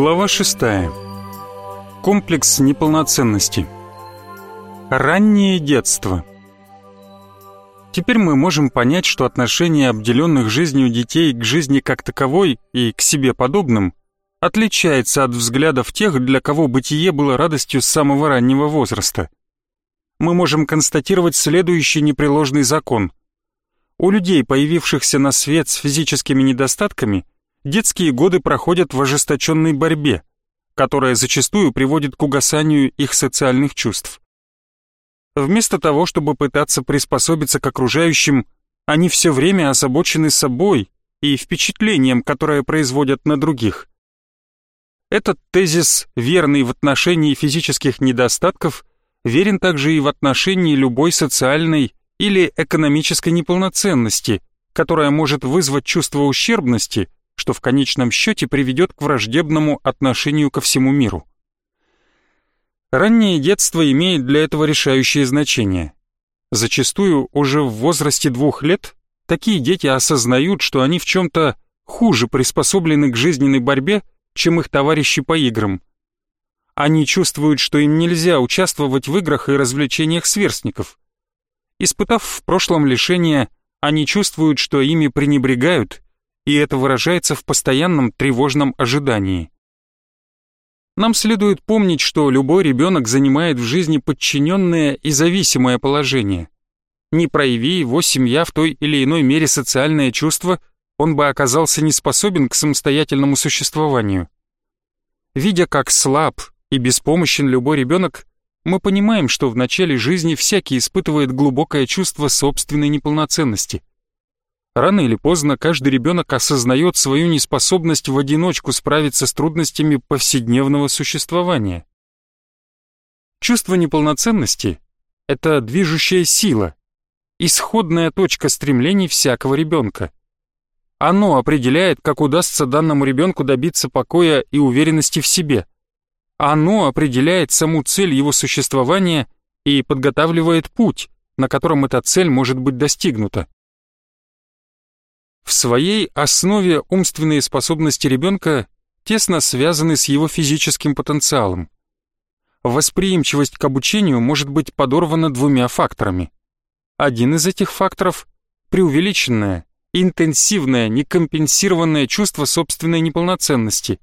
Глава 6. Комплекс неполноценности. Раннее детство. Теперь мы можем понять, что отношение обделенных жизнью детей к жизни как таковой и к себе подобным отличается от взглядов тех, для кого бытие было радостью с самого раннего возраста. Мы можем констатировать следующий непреложный закон. У людей, появившихся на свет с физическими недостатками – детские годы проходят в ожесточенной борьбе, которая зачастую приводит к угасанию их социальных чувств. Вместо того, чтобы пытаться приспособиться к окружающим, они все время озабочены собой и впечатлением, которое производят на других. Этот тезис, верный в отношении физических недостатков, верен также и в отношении любой социальной или экономической неполноценности, которая может вызвать чувство ущербности что в конечном счете приведет к враждебному отношению ко всему миру. Раннее детство имеет для этого решающее значение. Зачастую уже в возрасте двух лет такие дети осознают, что они в чем-то хуже приспособлены к жизненной борьбе, чем их товарищи по играм. Они чувствуют, что им нельзя участвовать в играх и развлечениях сверстников. Испытав в прошлом лишение, они чувствуют, что ими пренебрегают и это выражается в постоянном тревожном ожидании. Нам следует помнить, что любой ребенок занимает в жизни подчиненное и зависимое положение. Не прояви его семья в той или иной мере социальное чувство, он бы оказался не способен к самостоятельному существованию. Видя, как слаб и беспомощен любой ребенок, мы понимаем, что в начале жизни всякий испытывает глубокое чувство собственной неполноценности. Рано или поздно каждый ребенок осознает свою неспособность в одиночку справиться с трудностями повседневного существования. Чувство неполноценности — это движущая сила, исходная точка стремлений всякого ребенка. Оно определяет, как удастся данному ребенку добиться покоя и уверенности в себе. Оно определяет саму цель его существования и подготавливает путь, на котором эта цель может быть достигнута. В своей основе умственные способности ребенка тесно связаны с его физическим потенциалом. Восприимчивость к обучению может быть подорвана двумя факторами. Один из этих факторов – преувеличенное, интенсивное, некомпенсированное чувство собственной неполноценности,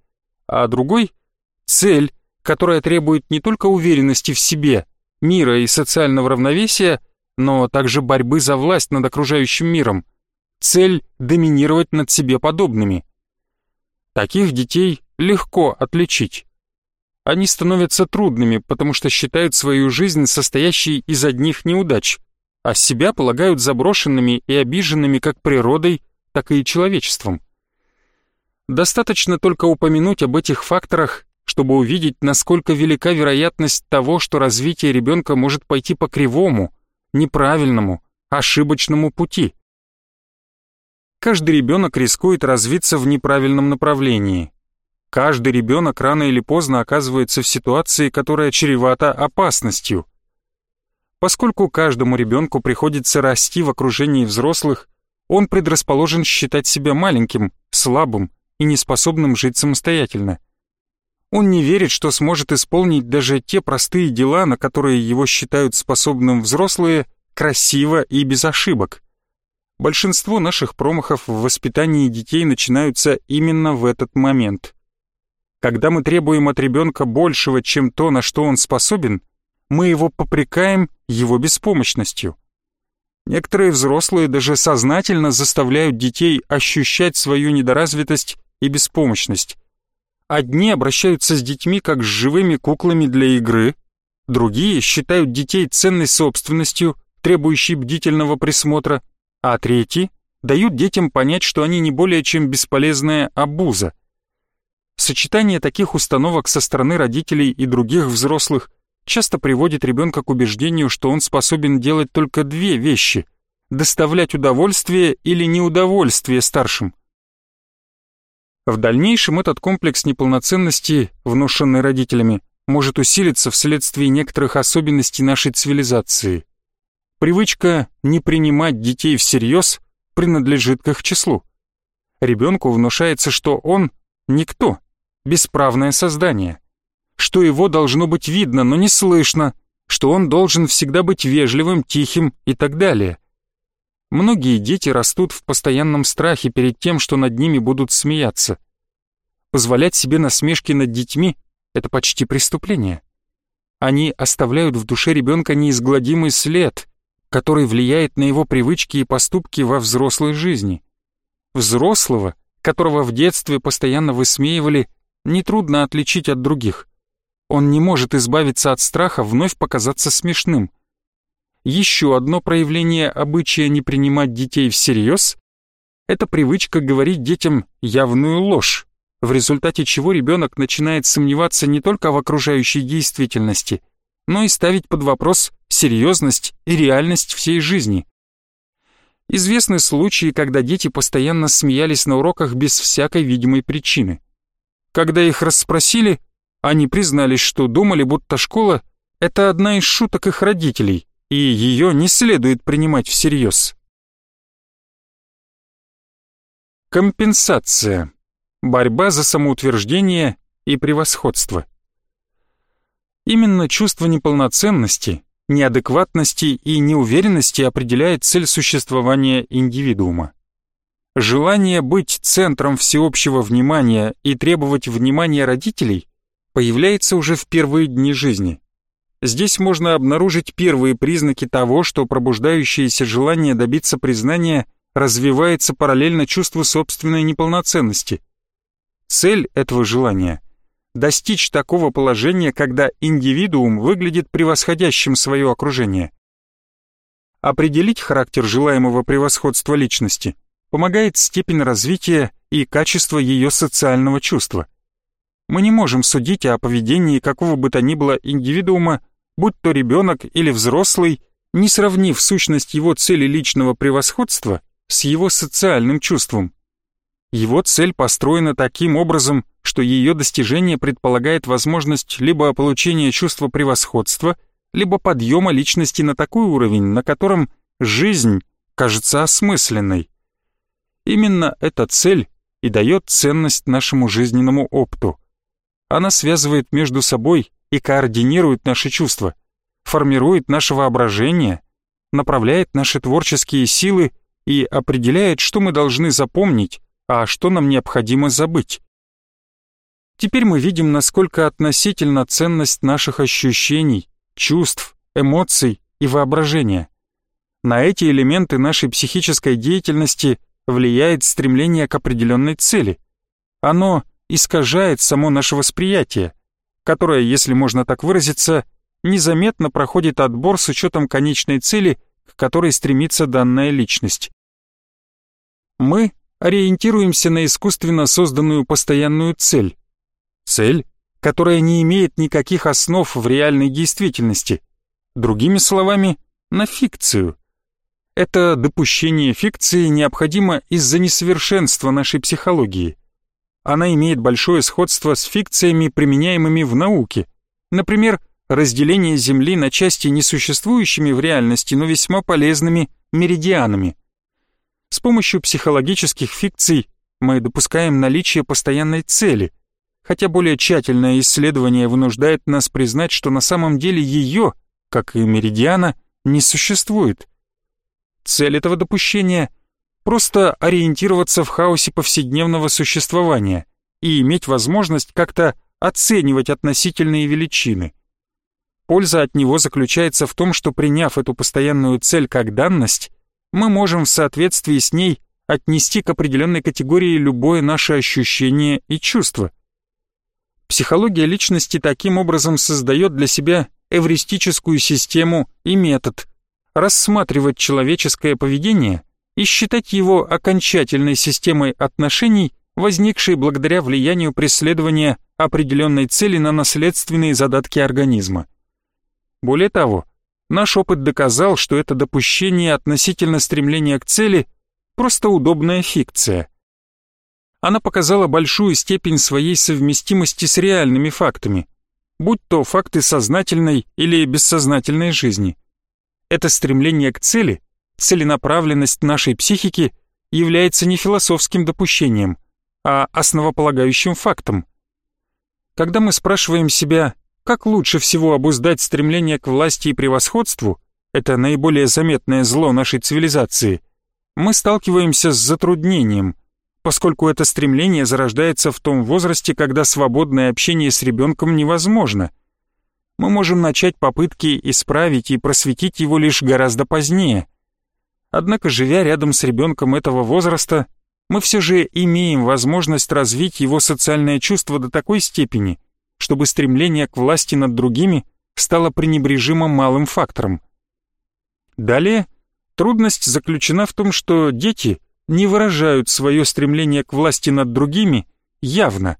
а другой – цель, которая требует не только уверенности в себе, мира и социального равновесия, но также борьбы за власть над окружающим миром – цель доминировать над себе подобными. Таких детей легко отличить. Они становятся трудными, потому что считают свою жизнь состоящей из одних неудач, а себя полагают заброшенными и обиженными как природой, так и человечеством. Достаточно только упомянуть об этих факторах, чтобы увидеть, насколько велика вероятность того, что развитие ребенка может пойти по кривому, неправильному, ошибочному пути каждый ребенок рискует развиться в неправильном направлении. Каждый ребенок рано или поздно оказывается в ситуации, которая чревата опасностью. Поскольку каждому ребенку приходится расти в окружении взрослых, он предрасположен считать себя маленьким, слабым и неспособным жить самостоятельно. Он не верит, что сможет исполнить даже те простые дела, на которые его считают способным взрослые, красиво и без ошибок. Большинство наших промахов в воспитании детей начинаются именно в этот момент. Когда мы требуем от ребенка большего, чем то, на что он способен, мы его попрекаем его беспомощностью. Некоторые взрослые даже сознательно заставляют детей ощущать свою недоразвитость и беспомощность. Одни обращаются с детьми как с живыми куклами для игры, другие считают детей ценной собственностью, требующей бдительного присмотра – а третьи дают детям понять, что они не более чем бесполезная обуза. Сочетание таких установок со стороны родителей и других взрослых часто приводит ребенка к убеждению, что он способен делать только две вещи – доставлять удовольствие или неудовольствие старшим. В дальнейшем этот комплекс неполноценности, внушенный родителями, может усилиться вследствие некоторых особенностей нашей цивилизации – Привычка не принимать детей всерьез принадлежит к их числу. Ребенку внушается, что он никто, бесправное создание, что его должно быть видно, но не слышно, что он должен всегда быть вежливым, тихим и так далее. Многие дети растут в постоянном страхе перед тем, что над ними будут смеяться. Позволять себе насмешки над детьми – это почти преступление. Они оставляют в душе ребенка неизгладимый след, который влияет на его привычки и поступки во взрослой жизни. Взрослого, которого в детстве постоянно высмеивали, нетрудно отличить от других. Он не может избавиться от страха вновь показаться смешным. Еще одно проявление обычая не принимать детей всерьез – это привычка говорить детям явную ложь, в результате чего ребенок начинает сомневаться не только в окружающей действительности, но и ставить под вопрос серьезность и реальность всей жизни. Известны случаи, когда дети постоянно смеялись на уроках без всякой видимой причины. Когда их расспросили, они признались, что думали, будто школа — это одна из шуток их родителей, и ее не следует принимать всерьез. Компенсация. Борьба за самоутверждение и превосходство. Именно чувство неполноценности, неадекватности и неуверенности определяет цель существования индивидуума. Желание быть центром всеобщего внимания и требовать внимания родителей появляется уже в первые дни жизни. Здесь можно обнаружить первые признаки того, что пробуждающееся желание добиться признания развивается параллельно чувству собственной неполноценности. Цель этого желания достичь такого положения, когда индивидуум выглядит превосходящим свое окружение. Определить характер желаемого превосходства личности помогает степень развития и качество ее социального чувства. Мы не можем судить о поведении какого бы то ни было индивидуума, будь то ребенок или взрослый, не сравнив сущность его цели личного превосходства с его социальным чувством. Его цель построена таким образом, что ее достижение предполагает возможность либо получения чувства превосходства, либо подъема личности на такой уровень, на котором жизнь кажется осмысленной. Именно эта цель и дает ценность нашему жизненному опыту. Она связывает между собой и координирует наши чувства, формирует наше воображение, направляет наши творческие силы и определяет, что мы должны запомнить, а что нам необходимо забыть. Теперь мы видим, насколько относительна ценность наших ощущений, чувств, эмоций и воображения. На эти элементы нашей психической деятельности влияет стремление к определенной цели. Оно искажает само наше восприятие, которое, если можно так выразиться, незаметно проходит отбор с учетом конечной цели, к которой стремится данная личность. Мы ориентируемся на искусственно созданную постоянную цель. Цель, которая не имеет никаких основ в реальной действительности. Другими словами, на фикцию. Это допущение фикции необходимо из-за несовершенства нашей психологии. Она имеет большое сходство с фикциями, применяемыми в науке. Например, разделение Земли на части несуществующими в реальности, но весьма полезными меридианами – с помощью психологических фикций мы допускаем наличие постоянной цели, хотя более тщательное исследование вынуждает нас признать, что на самом деле ее, как и меридиана, не существует. Цель этого допущения – просто ориентироваться в хаосе повседневного существования и иметь возможность как-то оценивать относительные величины. Польза от него заключается в том, что приняв эту постоянную цель как данность, мы можем в соответствии с ней отнести к определенной категории любое наше ощущение и чувство. Психология личности таким образом создает для себя эвристическую систему и метод рассматривать человеческое поведение и считать его окончательной системой отношений, возникшей благодаря влиянию преследования определенной цели на наследственные задатки организма. Более того, Наш опыт доказал, что это допущение относительно стремления к цели – просто удобная фикция. Она показала большую степень своей совместимости с реальными фактами, будь то факты сознательной или бессознательной жизни. Это стремление к цели, целенаправленность нашей психики является не философским допущением, а основополагающим фактом. Когда мы спрашиваем себя, как лучше всего обуздать стремление к власти и превосходству, это наиболее заметное зло нашей цивилизации, мы сталкиваемся с затруднением, поскольку это стремление зарождается в том возрасте, когда свободное общение с ребенком невозможно. Мы можем начать попытки исправить и просветить его лишь гораздо позднее. Однако, живя рядом с ребенком этого возраста, мы все же имеем возможность развить его социальное чувство до такой степени, чтобы стремление к власти над другими стало пренебрежимо малым фактором. Далее, трудность заключена в том, что дети не выражают свое стремление к власти над другими явно,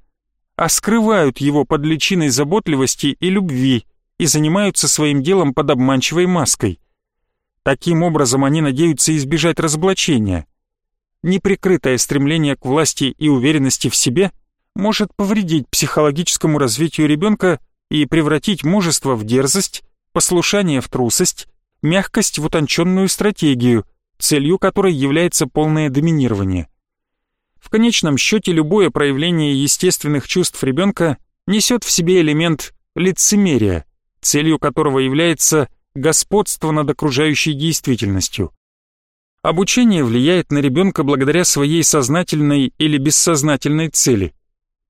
а скрывают его под личиной заботливости и любви и занимаются своим делом под обманчивой маской. Таким образом они надеются избежать разоблачения. Неприкрытое стремление к власти и уверенности в себе может повредить психологическому развитию ребенка и превратить мужество в дерзость, послушание в трусость, мягкость в утонченную стратегию, целью которой является полное доминирование. В конечном счете любое проявление естественных чувств ребенка несет в себе элемент лицемерия, целью которого является господство над окружающей действительностью. Обучение влияет на ребенка благодаря своей сознательной или бессознательной цели.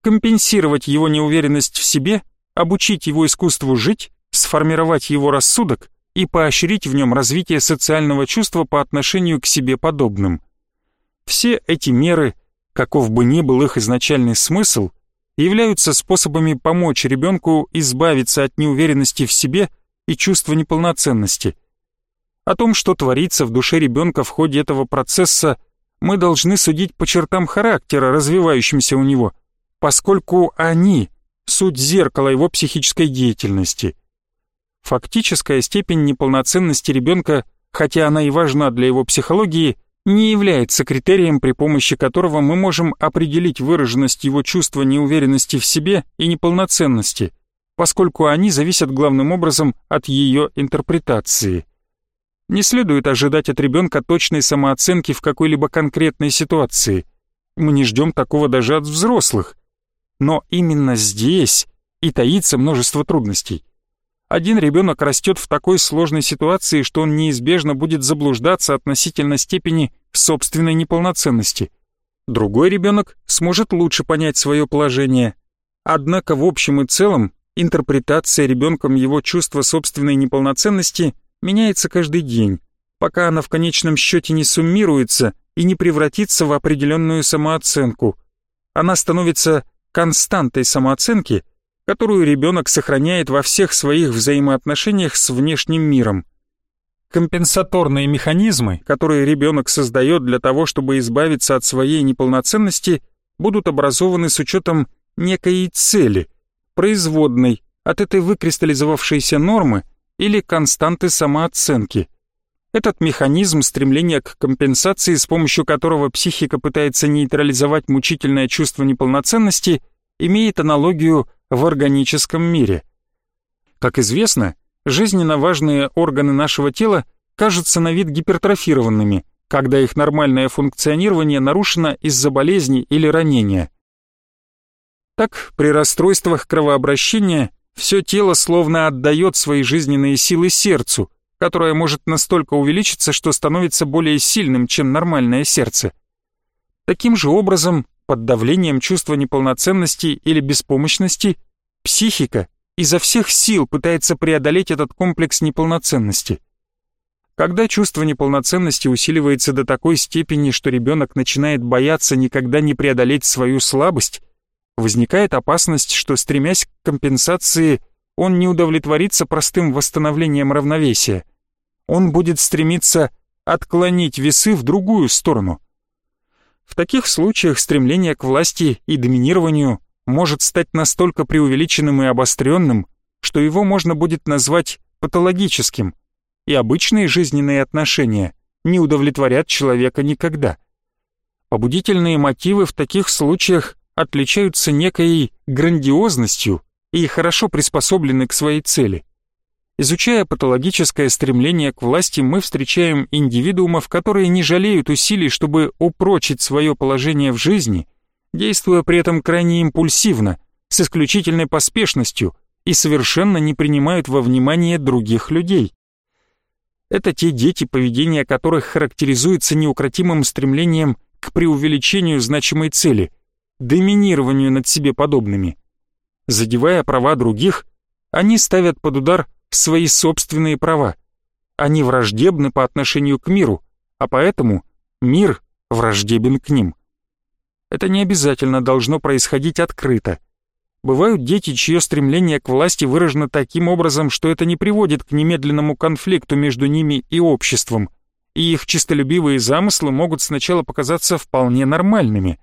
Компенсировать его неуверенность в себе, обучить его искусству жить, сформировать его рассудок и поощрить в нем развитие социального чувства по отношению к себе подобным. Все эти меры, каков бы ни был их изначальный смысл, являются способами помочь ребенку избавиться от неуверенности в себе и чувства неполноценности. О том, что творится в душе ребенка в ходе этого процесса, мы должны судить по чертам характера, развивающимся у него, поскольку они — суть зеркала его психической деятельности — Фактическая степень неполноценности ребенка, хотя она и важна для его психологии, не является критерием, при помощи которого мы можем определить выраженность его чувства неуверенности в себе и неполноценности, поскольку они зависят главным образом от ее интерпретации. Не следует ожидать от ребенка точной самооценки в какой-либо конкретной ситуации. Мы не ждем такого даже от взрослых. Но именно здесь и таится множество трудностей. Один ребенок растет в такой сложной ситуации, что он неизбежно будет заблуждаться относительно степени собственной неполноценности. Другой ребенок сможет лучше понять свое положение. Однако в общем и целом интерпретация ребенком его чувства собственной неполноценности меняется каждый день, пока она в конечном счете не суммируется и не превратится в определенную самооценку. Она становится константой самооценки – которую ребенок сохраняет во всех своих взаимоотношениях с внешним миром. Компенсаторные механизмы, которые ребенок создает для того, чтобы избавиться от своей неполноценности, будут образованы с учетом некой цели, производной от этой выкристаллизовавшейся нормы или константы самооценки. Этот механизм стремления к компенсации, с помощью которого психика пытается нейтрализовать мучительное чувство неполноценности, имеет аналогию в органическом мире. Как известно, жизненно важные органы нашего тела кажутся на вид гипертрофированными, когда их нормальное функционирование нарушено из-за болезни или ранения. Так, при расстройствах кровообращения все тело словно отдает свои жизненные силы сердцу, которое может настолько увеличиться, что становится более сильным, чем нормальное сердце. Таким же образом, под давлением чувства неполноценности или беспомощности, психика изо всех сил пытается преодолеть этот комплекс неполноценности. Когда чувство неполноценности усиливается до такой степени, что ребенок начинает бояться никогда не преодолеть свою слабость, возникает опасность, что, стремясь к компенсации, он не удовлетворится простым восстановлением равновесия. Он будет стремиться отклонить весы в другую сторону. В таких случаях стремление к власти и доминированию может стать настолько преувеличенным и обостренным, что его можно будет назвать патологическим, и обычные жизненные отношения не удовлетворят человека никогда. Побудительные мотивы в таких случаях отличаются некой грандиозностью и хорошо приспособлены к своей цели. Изучая патологическое стремление к власти, мы встречаем индивидуумов, которые не жалеют усилий, чтобы упрочить свое положение в жизни, действуя при этом крайне импульсивно, с исключительной поспешностью и совершенно не принимают во внимание других людей. Это те дети, поведение которых характеризуется неукротимым стремлением к преувеличению значимой цели, доминированию над себе подобными. Задевая права других, они ставят под удар свои собственные права. Они враждебны по отношению к миру, а поэтому мир враждебен к ним. Это не обязательно должно происходить открыто. Бывают дети, чье стремление к власти выражено таким образом, что это не приводит к немедленному конфликту между ними и обществом, и их чистолюбивые замыслы могут сначала показаться вполне нормальными.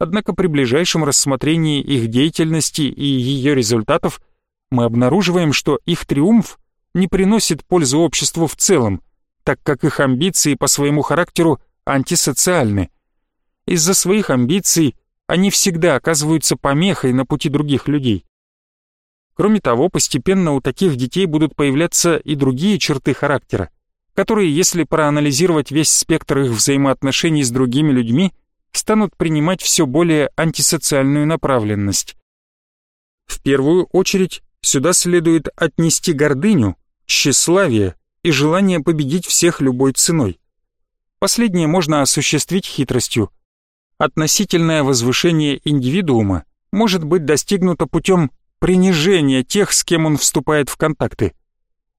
Однако при ближайшем рассмотрении их деятельности и ее результатов мы обнаруживаем, что их триумф не приносит пользы обществу в целом, так как их амбиции по своему характеру антисоциальны. Из-за своих амбиций они всегда оказываются помехой на пути других людей. Кроме того, постепенно у таких детей будут появляться и другие черты характера, которые, если проанализировать весь спектр их взаимоотношений с другими людьми, станут принимать все более антисоциальную направленность. В первую очередь сюда следует отнести гордыню, тщеславие и желание победить всех любой ценой. Последнее можно осуществить хитростью. Относительное возвышение индивидуума может быть достигнуто путем принижения тех, с кем он вступает в контакты.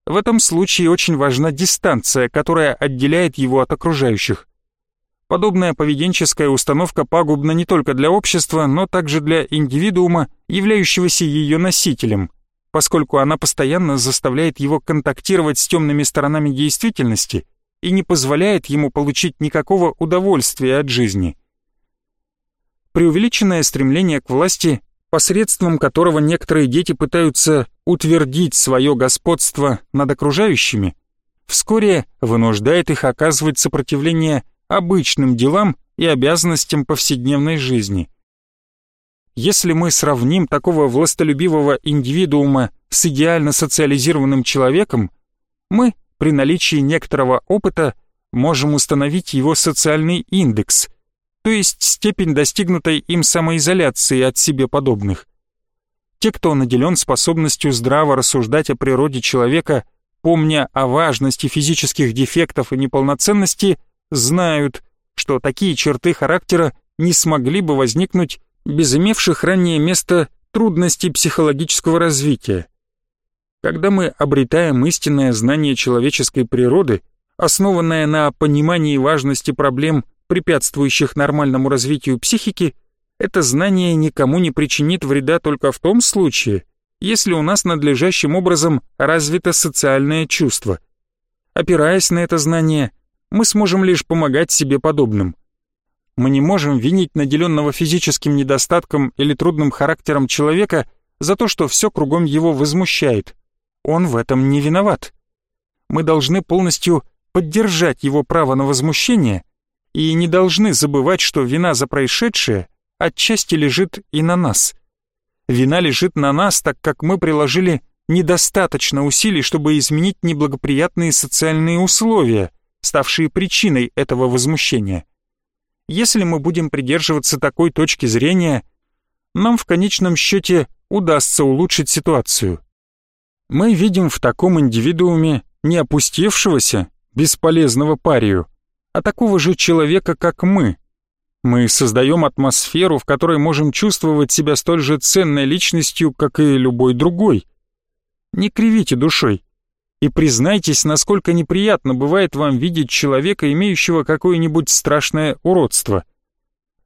В этом случае очень важна дистанция, которая отделяет его от окружающих. Подобная поведенческая установка пагубна не только для общества, но также для индивидуума, являющегося ее носителем, поскольку она постоянно заставляет его контактировать с темными сторонами действительности и не позволяет ему получить никакого удовольствия от жизни. Преувеличенное стремление к власти посредством которого некоторые дети пытаются утвердить свое господство над окружающими, вскоре вынуждает их оказывать сопротивление обычным делам и обязанностям повседневной жизни. Если мы сравним такого властолюбивого индивидуума с идеально социализированным человеком, мы, при наличии некоторого опыта, можем установить его социальный индекс – то есть степень достигнутой им самоизоляции от себе подобных. Те, кто наделен способностью здраво рассуждать о природе человека, помня о важности физических дефектов и неполноценности, знают, что такие черты характера не смогли бы возникнуть без имевших ранее место трудностей психологического развития. Когда мы обретаем истинное знание человеческой природы, основанное на понимании важности проблем препятствующих нормальному развитию психики, это знание никому не причинит вреда только в том случае, если у нас надлежащим образом развито социальное чувство. Опираясь на это знание, мы сможем лишь помогать себе подобным. Мы не можем винить наделенного физическим недостатком или трудным характером человека за то, что все кругом его возмущает. Он в этом не виноват. Мы должны полностью поддержать его право на возмущение и не должны забывать, что вина за происшедшее отчасти лежит и на нас. Вина лежит на нас, так как мы приложили недостаточно усилий, чтобы изменить неблагоприятные социальные условия, ставшие причиной этого возмущения. Если мы будем придерживаться такой точки зрения, нам в конечном счете удастся улучшить ситуацию. Мы видим в таком индивидууме не опустевшегося, бесполезного парию, а такого же человека, как мы. Мы создаем атмосферу, в которой можем чувствовать себя столь же ценной личностью, как и любой другой. Не кривите душой и признайтесь, насколько неприятно бывает вам видеть человека, имеющего какое-нибудь страшное уродство.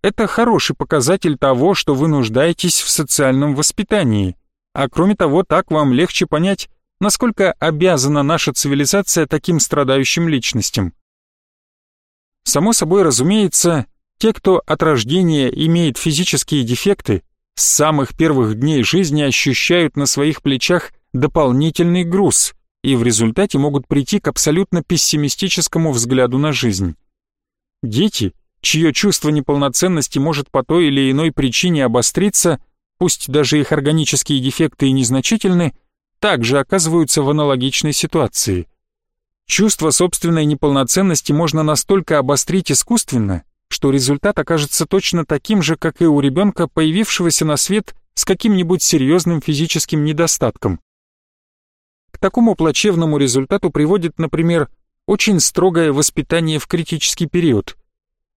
Это хороший показатель того, что вы нуждаетесь в социальном воспитании, а кроме того, так вам легче понять, насколько обязана наша цивилизация таким страдающим личностям. Само собой разумеется, те, кто от рождения имеет физические дефекты, с самых первых дней жизни ощущают на своих плечах дополнительный груз и в результате могут прийти к абсолютно пессимистическому взгляду на жизнь. Дети, чье чувство неполноценности может по той или иной причине обостриться, пусть даже их органические дефекты и незначительны, также оказываются в аналогичной ситуации – Чувство собственной неполноценности можно настолько обострить искусственно, что результат окажется точно таким же, как и у ребенка, появившегося на свет с каким-нибудь серьезным физическим недостатком. Такому плачевному результату приводит, например, очень строгое воспитание в критический период.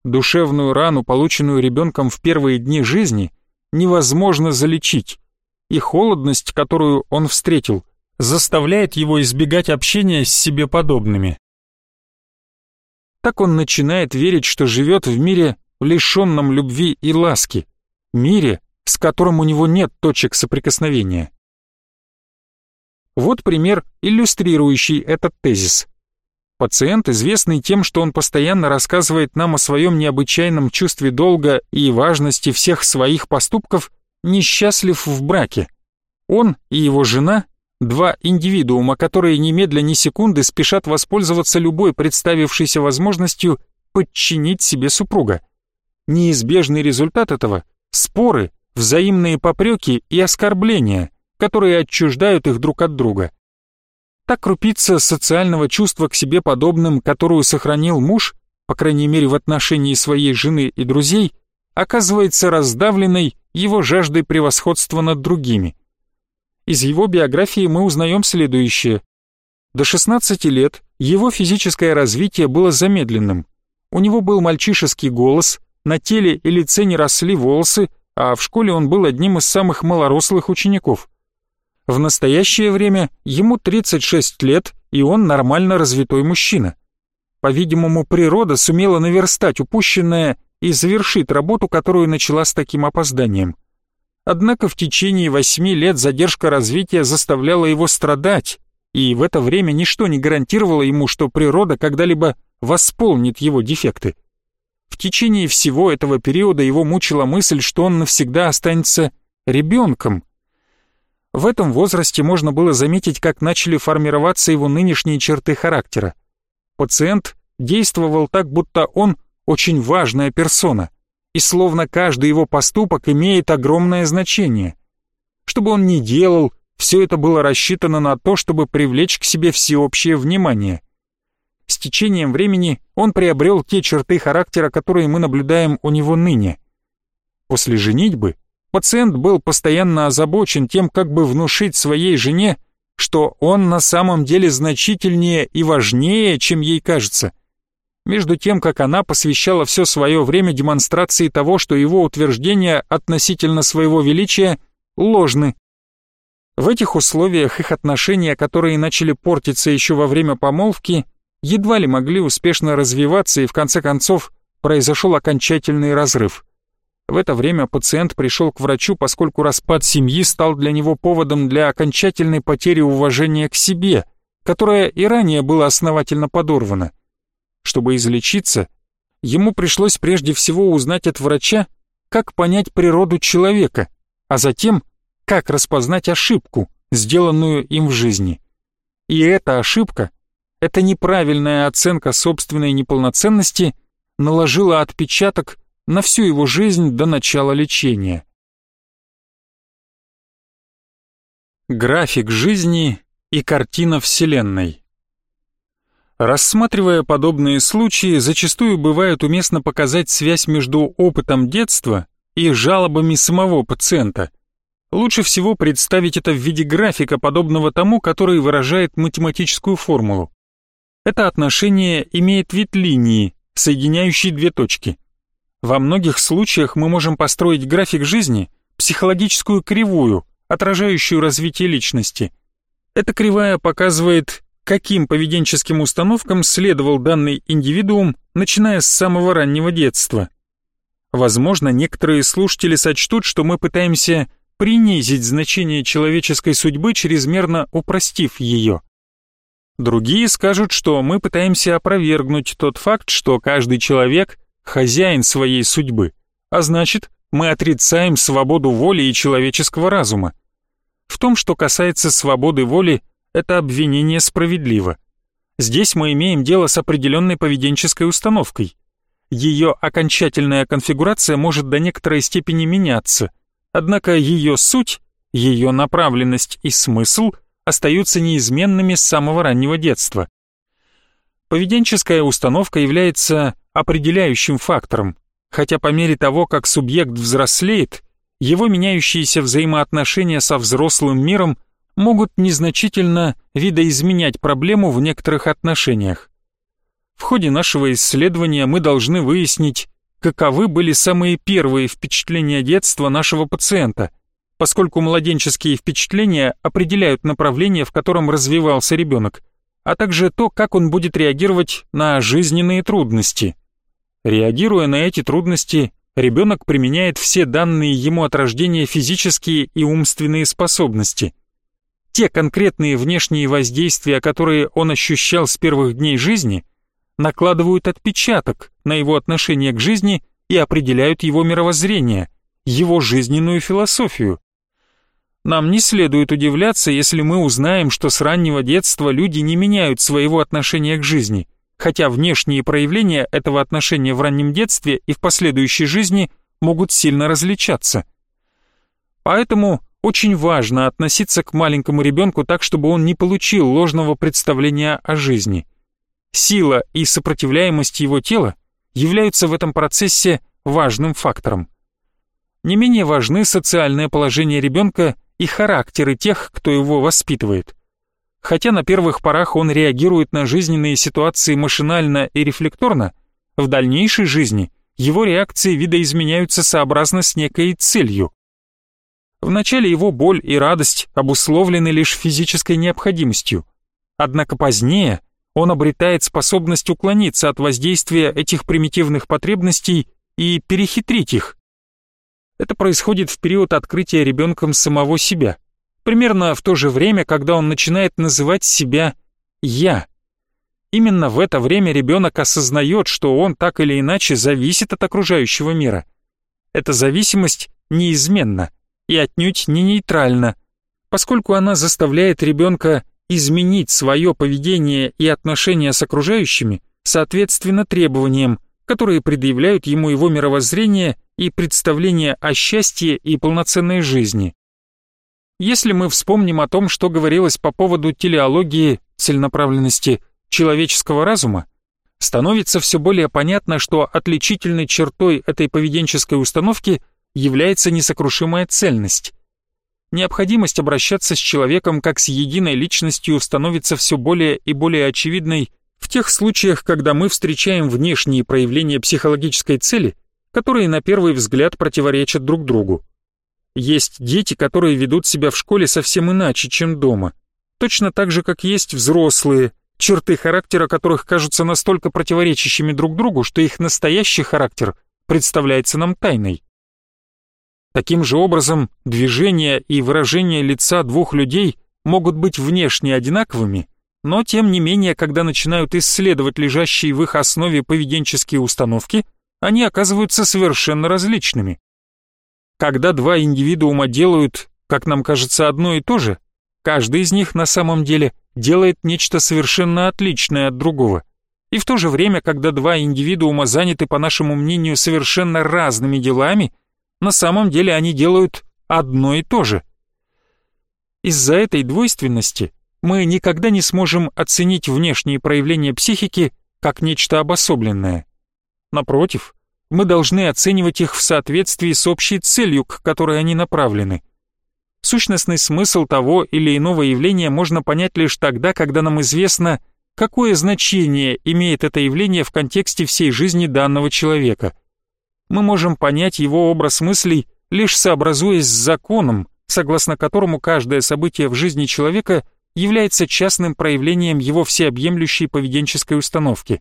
Душевную рану, полученную ребенком в первые дни жизни, невозможно залечить, и холодность, которую он встретил, заставляет его избегать общения с себе подобными. Так он начинает верить, что живет в мире, лишенном любви и ласки, мире, с которым у него нет точек соприкосновения. Вот пример, иллюстрирующий этот тезис. Пациент, известный тем, что он постоянно рассказывает нам о своем необычайном чувстве долга и важности всех своих поступков, несчастлив в браке. Он и его жена – два индивидуума, которые немедля ни секунды спешат воспользоваться любой представившейся возможностью подчинить себе супруга. Неизбежный результат этого – споры, взаимные попреки и оскорбления, которые отчуждают их друг от друга. Так крупица социального чувства к себе подобным, которую сохранил муж, по крайней мере в отношении своей жены и друзей, оказывается раздавленной его жаждой превосходства над другими. Из его биографии мы узнаем следующее. До 16 лет его физическое развитие было замедленным. У него был мальчишеский голос, на теле и лице не росли волосы, а в школе он был одним из самых малорослых учеников. В настоящее время ему 36 лет, и он нормально развитой мужчина. По-видимому, природа сумела наверстать упущенное и завершит работу, которую начала с таким опозданием. Однако в течение восьми лет задержка развития заставляла его страдать, и в это время ничто не гарантировало ему, что природа когда-либо восполнит его дефекты. В течение всего этого периода его мучила мысль, что он навсегда останется ребенком, в этом возрасте можно было заметить, как начали формироваться его нынешние черты характера. Пациент действовал так, будто он очень важная персона, и словно каждый его поступок имеет огромное значение. Что бы он ни делал, все это было рассчитано на то, чтобы привлечь к себе всеобщее внимание. С течением времени он приобрел те черты характера, которые мы наблюдаем у него ныне. После женитьбы Пациент был постоянно озабочен тем, как бы внушить своей жене, что он на самом деле значительнее и важнее, чем ей кажется. Между тем, как она посвящала все свое время демонстрации того, что его утверждения относительно своего величия ложны. В этих условиях их отношения, которые начали портиться еще во время помолвки, едва ли могли успешно развиваться и в конце концов произошел окончательный разрыв. В это время пациент пришел к врачу, поскольку распад семьи стал для него поводом для окончательной потери уважения к себе, которое и ранее было основательно подорвано. Чтобы излечиться, ему пришлось прежде всего узнать от врача, как понять природу человека, а затем, как распознать ошибку, сделанную им в жизни. И эта ошибка, эта неправильная оценка собственной неполноценности наложила отпечаток на всю его жизнь до начала лечения. График жизни и картина Вселенной Рассматривая подобные случаи, зачастую бывает уместно показать связь между опытом детства и жалобами самого пациента. Лучше всего представить это в виде графика, подобного тому, который выражает математическую формулу. Это отношение имеет вид линии, соединяющей две точки – во многих случаях мы можем построить график жизни, психологическую кривую, отражающую развитие личности. Эта кривая показывает, каким поведенческим установкам следовал данный индивидуум, начиная с самого раннего детства. Возможно, некоторые слушатели сочтут, что мы пытаемся принизить значение человеческой судьбы, чрезмерно упростив ее. Другие скажут, что мы пытаемся опровергнуть тот факт, что каждый человек хозяин своей судьбы, а значит, мы отрицаем свободу воли и человеческого разума. В том, что касается свободы воли, это обвинение справедливо. Здесь мы имеем дело с определенной поведенческой установкой. Ее окончательная конфигурация может до некоторой степени меняться, однако ее суть, ее направленность и смысл остаются неизменными с самого раннего детства. Поведенческая установка является определяющим фактором, хотя по мере того, как субъект взрослеет, его меняющиеся взаимоотношения со взрослым миром могут незначительно видоизменять проблему в некоторых отношениях. В ходе нашего исследования мы должны выяснить, каковы были самые первые впечатления детства нашего пациента, поскольку младенческие впечатления определяют направление, в котором развивался ребенок, а также то, как он будет реагировать на жизненные трудности. Реагируя на эти трудности, ребенок применяет все данные ему от рождения физические и умственные способности. Те конкретные внешние воздействия, которые он ощущал с первых дней жизни, накладывают отпечаток на его отношение к жизни и определяют его мировоззрение, его жизненную философию. Нам не следует удивляться, если мы узнаем, что с раннего детства люди не меняют своего отношения к жизни, хотя внешние проявления этого отношения в раннем детстве и в последующей жизни могут сильно различаться. Поэтому очень важно относиться к маленькому ребенку так, чтобы он не получил ложного представления о жизни. Сила и сопротивляемость его тела являются в этом процессе важным фактором. Не менее важны социальное положение ребенка и характеры тех, кто его воспитывает. Хотя на первых порах он реагирует на жизненные ситуации машинально и рефлекторно, в дальнейшей жизни его реакции видоизменяются сообразно с некой целью. Вначале его боль и радость обусловлены лишь физической необходимостью, однако позднее он обретает способность уклониться от воздействия этих примитивных потребностей и перехитрить их. Это происходит в период открытия ребенком самого себя, примерно в то же время, когда он начинает называть себя «я». Именно в это время ребенок осознает, что он так или иначе зависит от окружающего мира. Эта зависимость неизменна и отнюдь не нейтральна, поскольку она заставляет ребенка изменить свое поведение и отношения с окружающими соответственно требованиям, которые предъявляют ему его мировоззрение и представление о счастье и полноценной жизни. Если мы вспомним о том, что говорилось по поводу телеологии целенаправленности человеческого разума, становится все более понятно, что отличительной чертой этой поведенческой установки является несокрушимая цельность. Необходимость обращаться с человеком как с единой личностью становится все более и более очевидной в тех случаях, когда мы встречаем внешние проявления психологической цели, которые на первый взгляд противоречат друг другу. Есть дети, которые ведут себя в школе совсем иначе, чем дома. Точно так же, как есть взрослые, черты характера которых кажутся настолько противоречащими друг другу, что их настоящий характер представляется нам тайной. Таким же образом, движения и выражения лица двух людей могут быть внешне одинаковыми, но тем не менее, когда начинают исследовать лежащие в их основе поведенческие установки, они оказываются совершенно различными. Когда два индивидуума делают, как нам кажется, одно и то же, каждый из них на самом деле делает нечто совершенно отличное от другого. И в то же время, когда два индивидуума заняты, по нашему мнению, совершенно разными делами, на самом деле они делают одно и то же. Из-за этой двойственности мы никогда не сможем оценить внешние проявления психики как нечто обособленное. Напротив, мы должны оценивать их в соответствии с общей целью, к которой они направлены. Сущностный смысл того или иного явления можно понять лишь тогда, когда нам известно, какое значение имеет это явление в контексте всей жизни данного человека. Мы можем понять его образ мыслей, лишь сообразуясь с законом, согласно которому каждое событие в жизни человека – является частным проявлением его всеобъемлющей поведенческой установки.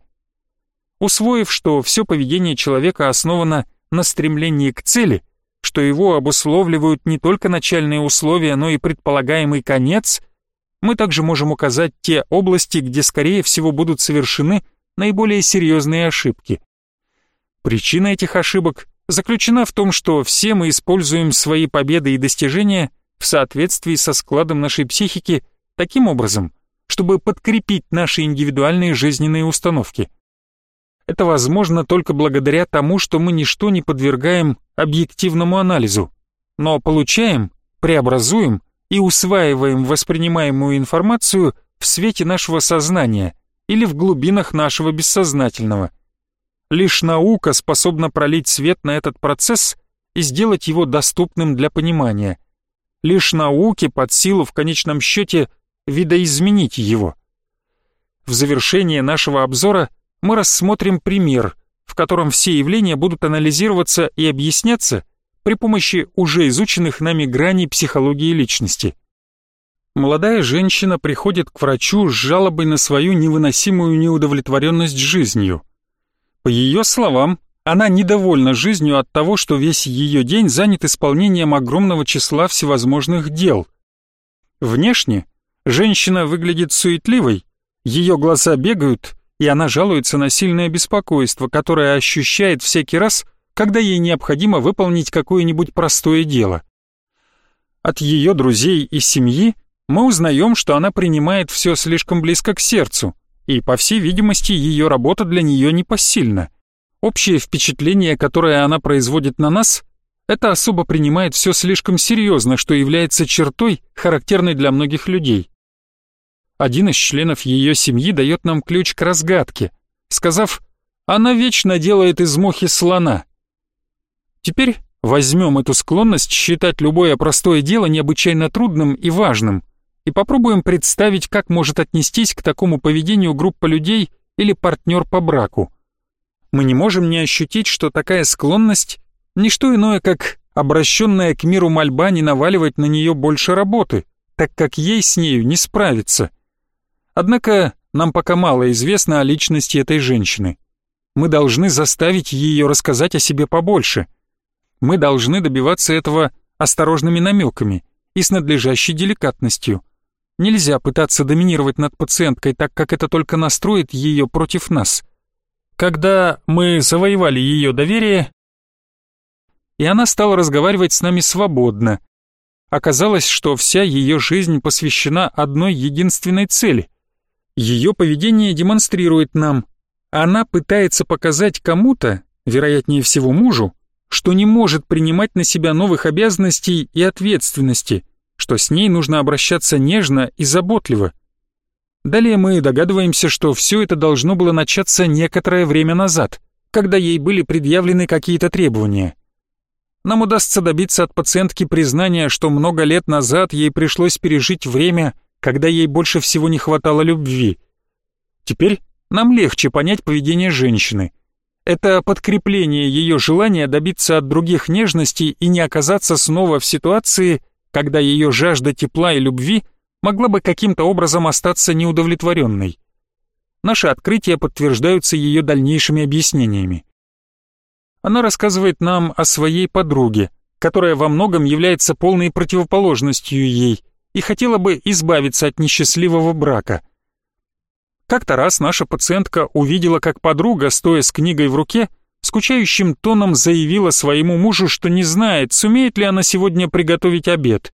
Усвоив, что все поведение человека основано на стремлении к цели, что его обусловливают не только начальные условия, но и предполагаемый конец, мы также можем указать те области, где скорее всего будут совершены наиболее серьезные ошибки. Причина этих ошибок заключена в том, что все мы используем свои победы и достижения в соответствии со складом нашей психики – таким образом, чтобы подкрепить наши индивидуальные жизненные установки. Это возможно только благодаря тому, что мы ничто не подвергаем объективному анализу, но получаем, преобразуем и усваиваем воспринимаемую информацию в свете нашего сознания или в глубинах нашего бессознательного. Лишь наука способна пролить свет на этот процесс и сделать его доступным для понимания. Лишь науке под силу в конечном счете видоизменить его. В завершение нашего обзора мы рассмотрим пример, в котором все явления будут анализироваться и объясняться при помощи уже изученных нами граней психологии личности. Молодая женщина приходит к врачу с жалобой на свою невыносимую неудовлетворенность жизнью. По ее словам, она недовольна жизнью от того, что весь ее день занят исполнением огромного числа всевозможных дел. Внешне женщина выглядит суетливой, ее глаза бегают, и она жалуется на сильное беспокойство, которое ощущает всякий раз, когда ей необходимо выполнить какое-нибудь простое дело. От ее друзей и семьи мы узнаем, что она принимает все слишком близко к сердцу, и, по всей видимости, ее работа для нее непосильна. Общее впечатление, которое она производит на нас, это особо принимает все слишком серьезно, что является чертой, характерной для многих людей. Один из членов ее семьи дает нам ключ к разгадке, сказав «Она вечно делает из мухи слона». Теперь возьмем эту склонность считать любое простое дело необычайно трудным и важным и попробуем представить, как может отнестись к такому поведению группа людей или партнер по браку мы не можем не ощутить, что такая склонность — не что иное, как обращенная к миру мольба не наваливать на нее больше работы, так как ей с нею не справиться. Однако нам пока мало известно о личности этой женщины. Мы должны заставить ее рассказать о себе побольше. Мы должны добиваться этого осторожными намеками и с надлежащей деликатностью. Нельзя пытаться доминировать над пациенткой, так как это только настроит ее против нас — когда мы завоевали ее доверие, и она стала разговаривать с нами свободно. Оказалось, что вся ее жизнь посвящена одной единственной цели. Ее поведение демонстрирует нам. Она пытается показать кому-то, вероятнее всего мужу, что не может принимать на себя новых обязанностей и ответственности, что с ней нужно обращаться нежно и заботливо. Далее мы догадываемся, что все это должно было начаться некоторое время назад, когда ей были предъявлены какие-то требования. Нам удастся добиться от пациентки признания, что много лет назад ей пришлось пережить время, когда ей больше всего не хватало любви. Теперь нам легче понять поведение женщины. Это подкрепление ее желания добиться от других нежностей и не оказаться снова в ситуации, когда ее жажда тепла и любви – могла бы каким-то образом остаться неудовлетворенной. Наши открытия подтверждаются ее дальнейшими объяснениями. Она рассказывает нам о своей подруге, которая во многом является полной противоположностью ей и хотела бы избавиться от несчастливого брака. Как-то раз наша пациентка увидела, как подруга, стоя с книгой в руке, скучающим тоном заявила своему мужу, что не знает, сумеет ли она сегодня приготовить обед.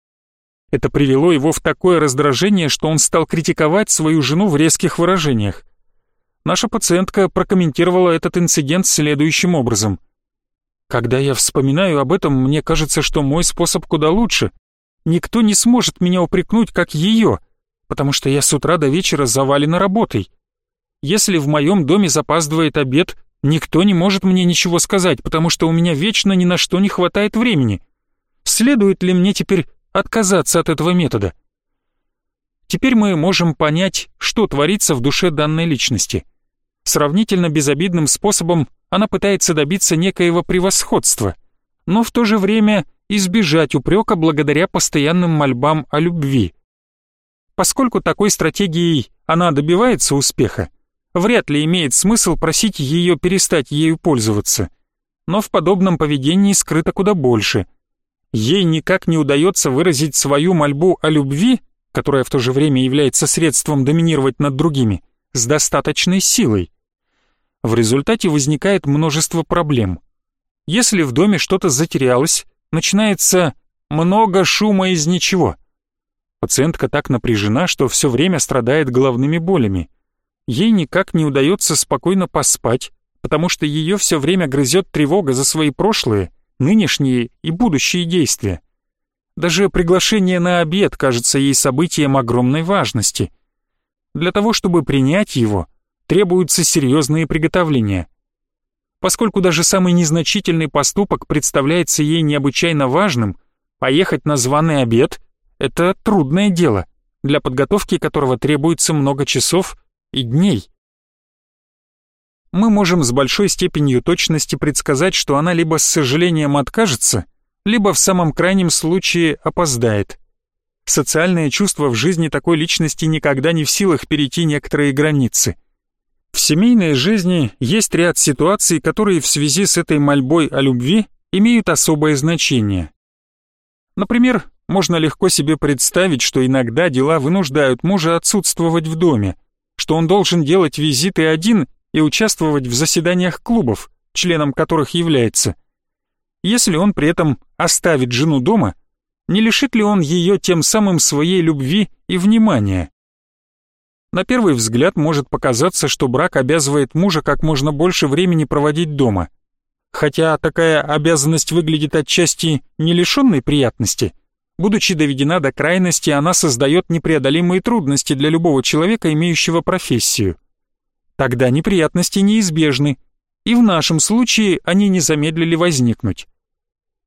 Это привело его в такое раздражение, что он стал критиковать свою жену в резких выражениях. Наша пациентка прокомментировала этот инцидент следующим образом. «Когда я вспоминаю об этом, мне кажется, что мой способ куда лучше. Никто не сможет меня упрекнуть, как ее, потому что я с утра до вечера завалена работой. Если в моем доме запаздывает обед, никто не может мне ничего сказать, потому что у меня вечно ни на что не хватает времени. Следует ли мне теперь отказаться от этого метода. Теперь мы можем понять, что творится в душе данной личности. Сравнительно безобидным способом она пытается добиться некоего превосходства, но в то же время избежать упрека благодаря постоянным мольбам о любви. Поскольку такой стратегией она добивается успеха, вряд ли имеет смысл просить ее перестать ею пользоваться. Но в подобном поведении скрыто куда больше – ей никак не удается выразить свою мольбу о любви, которая в то же время является средством доминировать над другими, с достаточной силой. В результате возникает множество проблем. Если в доме что-то затерялось, начинается много шума из ничего. Пациентка так напряжена, что все время страдает головными болями. Ей никак не удается спокойно поспать, потому что ее все время грызет тревога за свои прошлые нынешние и будущие действия. Даже приглашение на обед кажется ей событием огромной важности. Для того, чтобы принять его, требуются серьезные приготовления. Поскольку даже самый незначительный поступок представляется ей необычайно важным, поехать на званый обед — это трудное дело, для подготовки которого требуется много часов и дней. Мы можем с большой степенью точности предсказать, что она либо с сожалением откажется, либо в самом крайнем случае опоздает. Социальное чувство в жизни такой личности никогда не в силах перейти некоторые границы. В семейной жизни есть ряд ситуаций, которые в связи с этой мольбой о любви имеют особое значение. Например, можно легко себе представить, что иногда дела вынуждают мужа отсутствовать в доме, что он должен делать визиты один и участвовать в заседаниях клубов, членом которых является. Если он при этом оставит жену дома, не лишит ли он ее тем самым своей любви и внимания? На первый взгляд может показаться, что брак обязывает мужа как можно больше времени проводить дома. Хотя такая обязанность выглядит отчасти не лишенной приятности, будучи доведена до крайности, она создает непреодолимые трудности для любого человека, имеющего профессию. Тогда неприятности неизбежны, и в нашем случае они не замедлили возникнуть.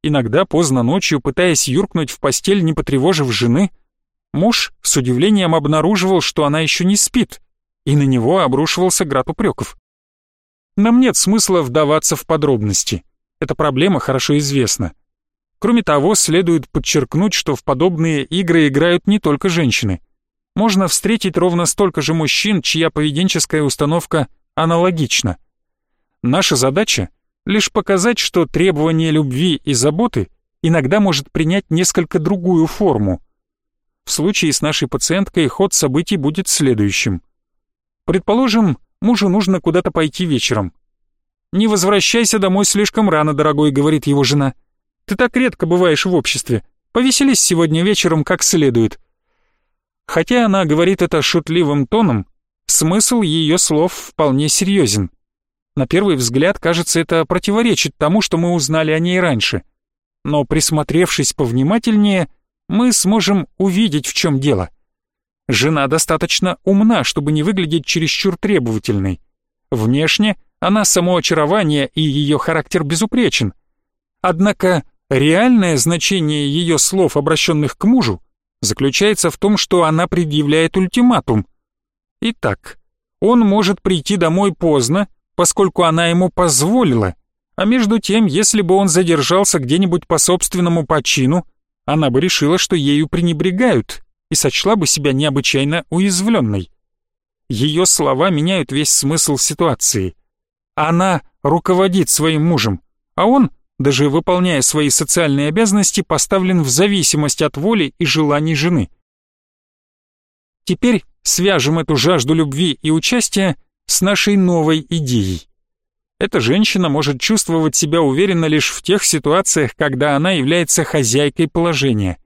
Иногда поздно ночью, пытаясь юркнуть в постель, не потревожив жены, Муж с удивлением обнаруживал, что она еще не спит, и на него обрушивался град упреков. Нам нет смысла вдаваться в подробности. Эта проблема хорошо известна. Кроме того, следует подчеркнуть, что в подобные игры играют не только женщины. Можно встретить ровно столько же мужчин, чья поведенческая установка аналогична. Наша задача — лишь показать, что требование любви и заботы иногда может принять несколько другую форму — в случае с нашей пациенткой ход событий будет следующим. Предположим, мужу нужно куда-то пойти вечером. «Не возвращайся домой слишком рано, дорогой», — говорит его жена. «Ты так редко бываешь в обществе. Повеселись сегодня вечером как следует». Хотя она говорит это шутливым тоном, смысл ее слов вполне серьезен. На первый взгляд, кажется, это противоречит тому, что мы узнали о ней раньше. Но присмотревшись повнимательнее — мы сможем увидеть, в чем дело. Жена достаточно умна, чтобы не выглядеть чересчур требовательной. Внешне она самоочарование и ее характер безупречен. Однако реальное значение ее слов, обращенных к мужу, заключается в том, что она предъявляет ультиматум. Итак, он может прийти домой поздно, поскольку она ему позволила, а между тем, если бы он задержался где-нибудь по собственному почину, она бы решила, что ею пренебрегают, и сочла бы себя необычайно уязвленной. Ее слова меняют весь смысл ситуации. Она руководит своим мужем, а он, даже выполняя свои социальные обязанности, поставлен в зависимость от воли и желаний жены. Теперь свяжем эту жажду любви и участия с нашей новой идеей. Эта женщина может чувствовать себя уверенно лишь в тех ситуациях, когда она является хозяйкой положения.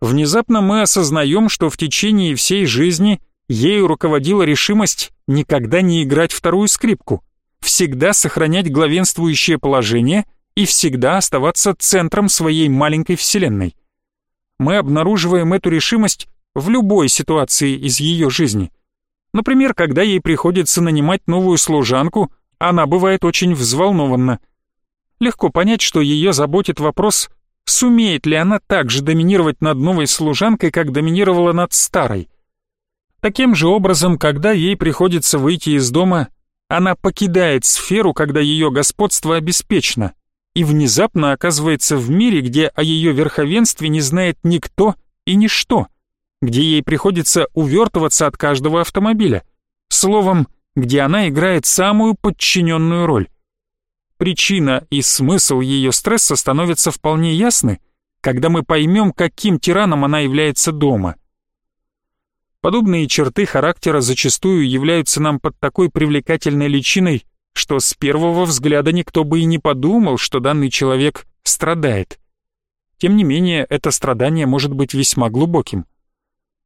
Внезапно мы осознаем, что в течение всей жизни ею руководила решимость никогда не играть вторую скрипку, всегда сохранять главенствующее положение и всегда оставаться центром своей маленькой вселенной. Мы обнаруживаем эту решимость в любой ситуации из ее жизни. Например, когда ей приходится нанимать новую служанку – она бывает очень взволнована. Легко понять, что ее заботит вопрос, сумеет ли она так же доминировать над новой служанкой, как доминировала над старой. Таким же образом, когда ей приходится выйти из дома, она покидает сферу, когда ее господство обеспечено, и внезапно оказывается в мире, где о ее верховенстве не знает никто и ничто, где ей приходится увертываться от каждого автомобиля. Словом, где она играет самую подчиненную роль. Причина и смысл ее стресса становятся вполне ясны, когда мы поймем, каким тираном она является дома. Подобные черты характера зачастую являются нам под такой привлекательной личиной, что с первого взгляда никто бы и не подумал, что данный человек страдает. Тем не менее, это страдание может быть весьма глубоким.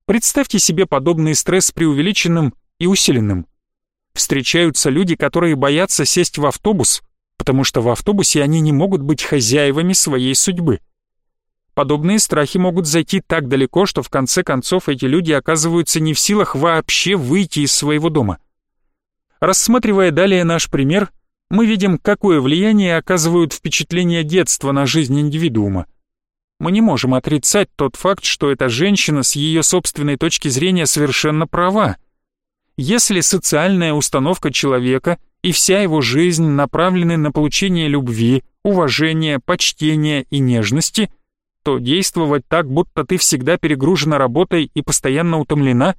Представьте себе подобный стресс преувеличенным и усиленным. Встречаются люди, которые боятся сесть в автобус, потому что в автобусе они не могут быть хозяевами своей судьбы. Подобные страхи могут зайти так далеко, что в конце концов эти люди оказываются не в силах вообще выйти из своего дома. Рассматривая далее наш пример, мы видим, какое влияние оказывают впечатления детства на жизнь индивидуума. Мы не можем отрицать тот факт, что эта женщина с ее собственной точки зрения совершенно права. Если социальная установка человека и вся его жизнь направлены на получение любви, уважения, почтения и нежности, то действовать так, будто ты всегда перегружена работой и постоянно утомлена,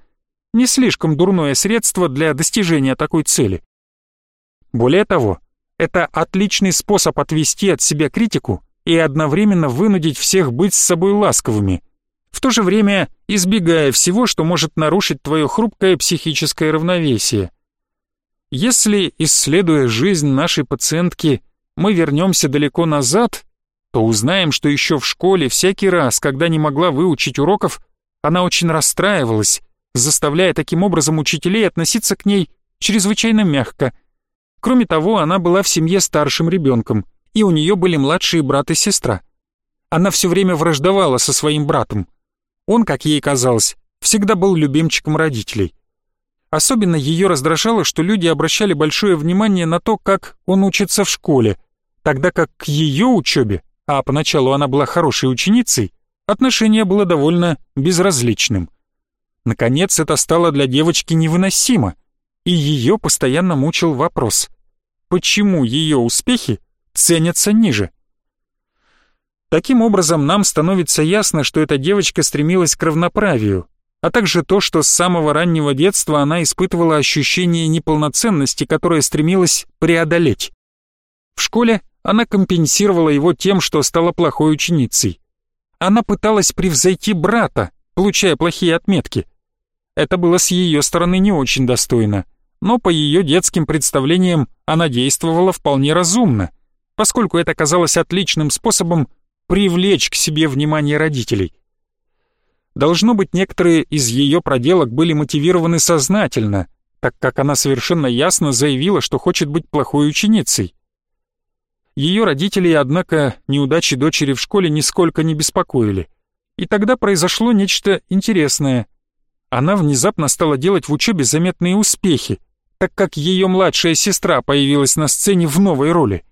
не слишком дурное средство для достижения такой цели. Более того, это отличный способ отвести от себя критику и одновременно вынудить всех быть с собой ласковыми, в то же время избегая всего, что может нарушить твое хрупкое психическое равновесие. Если, исследуя жизнь нашей пациентки, мы вернемся далеко назад, то узнаем, что еще в школе всякий раз, когда не могла выучить уроков, она очень расстраивалась, заставляя таким образом учителей относиться к ней чрезвычайно мягко – Кроме того, она была в семье старшим ребенком, и у нее были младшие брат и сестра. Она все время враждовала со своим братом. Он, как ей казалось, всегда был любимчиком родителей. Особенно ее раздражало, что люди обращали большое внимание на то, как он учится в школе, тогда как к ее учебе, а поначалу она была хорошей ученицей, отношение было довольно безразличным. Наконец это стало для девочки невыносимо, и ее постоянно мучил вопрос, почему ее успехи ценятся ниже. Таким образом, нам становится ясно, что эта девочка стремилась к равноправию, а также то, что с самого раннего детства она испытывала ощущение неполноценности, которое стремилась преодолеть. В школе она компенсировала его тем, что стала плохой ученицей. Она пыталась превзойти брата, получая плохие отметки. Это было с ее стороны не очень достойно но по ее детским представлениям она действовала вполне разумно, поскольку это казалось отличным способом привлечь к себе внимание родителей. Должно быть, некоторые из ее проделок были мотивированы сознательно, так как она совершенно ясно заявила, что хочет быть плохой ученицей. Ее родители, однако, неудачи дочери в школе нисколько не беспокоили. И тогда произошло нечто интересное. Она внезапно стала делать в учебе заметные успехи, так как ее младшая сестра появилась на сцене в новой роли.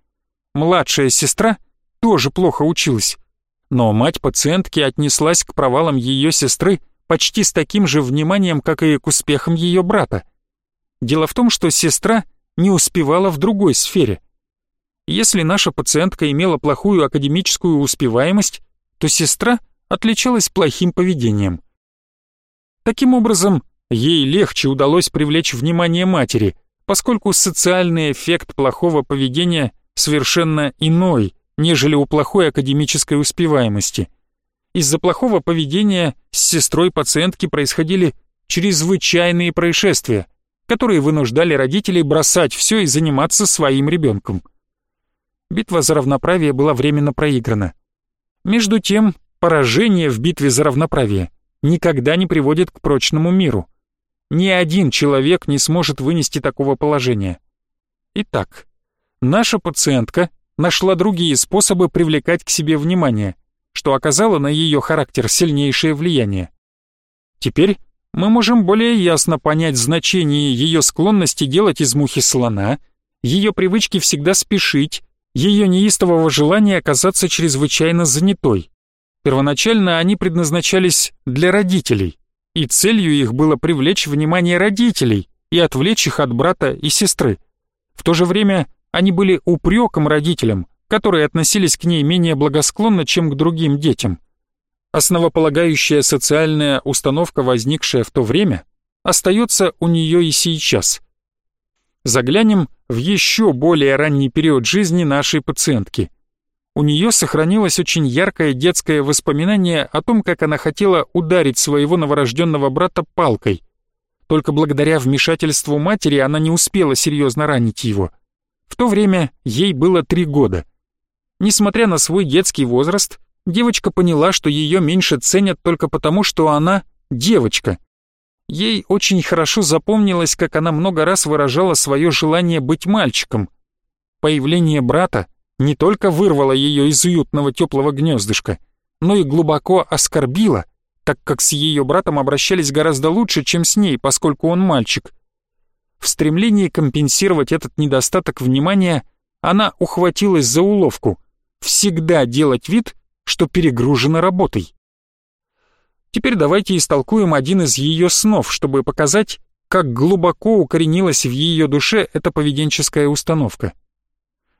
Младшая сестра тоже плохо училась, но мать пациентки отнеслась к провалам ее сестры почти с таким же вниманием, как и к успехам ее брата. Дело в том, что сестра не успевала в другой сфере. Если наша пациентка имела плохую академическую успеваемость, то сестра отличалась плохим поведением. Таким образом, Ей легче удалось привлечь внимание матери, поскольку социальный эффект плохого поведения совершенно иной, нежели у плохой академической успеваемости. Из-за плохого поведения с сестрой пациентки происходили чрезвычайные происшествия, которые вынуждали родителей бросать все и заниматься своим ребенком. Битва за равноправие была временно проиграна. Между тем, поражение в битве за равноправие никогда не приводит к прочному миру. Ни один человек не сможет вынести такого положения. Итак, наша пациентка нашла другие способы привлекать к себе внимание, что оказало на ее характер сильнейшее влияние. Теперь мы можем более ясно понять значение ее склонности делать из мухи слона, ее привычки всегда спешить, ее неистового желания оказаться чрезвычайно занятой. Первоначально они предназначались для родителей, и целью их было привлечь внимание родителей и отвлечь их от брата и сестры. В то же время они были упреком родителям, которые относились к ней менее благосклонно, чем к другим детям. Основополагающая социальная установка, возникшая в то время, остается у нее и сейчас. Заглянем в еще более ранний период жизни нашей пациентки – у нее сохранилось очень яркое детское воспоминание о том, как она хотела ударить своего новорожденного брата палкой. Только благодаря вмешательству матери она не успела серьезно ранить его. В то время ей было три года. Несмотря на свой детский возраст, девочка поняла, что ее меньше ценят только потому, что она девочка. Ей очень хорошо запомнилось, как она много раз выражала свое желание быть мальчиком. Появление брата не только вырвала ее из уютного теплого гнездышка, но и глубоко оскорбила, так как с ее братом обращались гораздо лучше, чем с ней, поскольку он мальчик. В стремлении компенсировать этот недостаток внимания она ухватилась за уловку всегда делать вид, что перегружена работой. Теперь давайте истолкуем один из ее снов, чтобы показать, как глубоко укоренилась в ее душе эта поведенческая установка.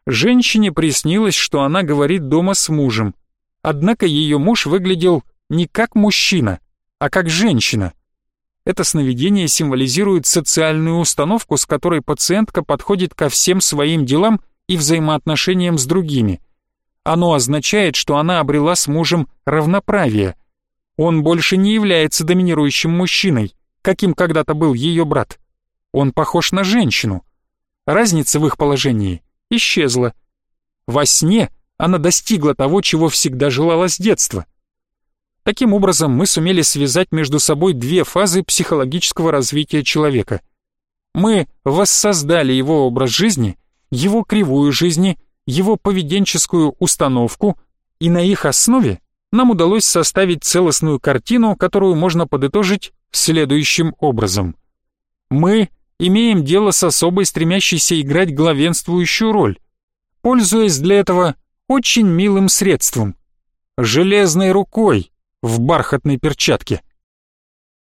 Женщине приснилось, что она говорит дома с мужем, однако ее муж выглядел не как мужчина, а как женщина. Это сновидение символизирует социальную установку, с которой пациентка подходит ко всем своим делам и взаимоотношениям с другими. Оно означает, что она обрела с мужем равноправие. Он больше не является доминирующим мужчиной, каким когда-то был ее брат. Он похож на женщину. Разница в их положении исчезла. Во сне она достигла того, чего всегда желала с детства. Таким образом, мы сумели связать между собой две фазы психологического развития человека. Мы воссоздали его образ жизни, его кривую жизни, его поведенческую установку, и на их основе нам удалось составить целостную картину, которую можно подытожить следующим образом. Мы имеем дело с особой стремящейся играть главенствующую роль, пользуясь для этого очень милым средством — железной рукой, в бархатной перчатке.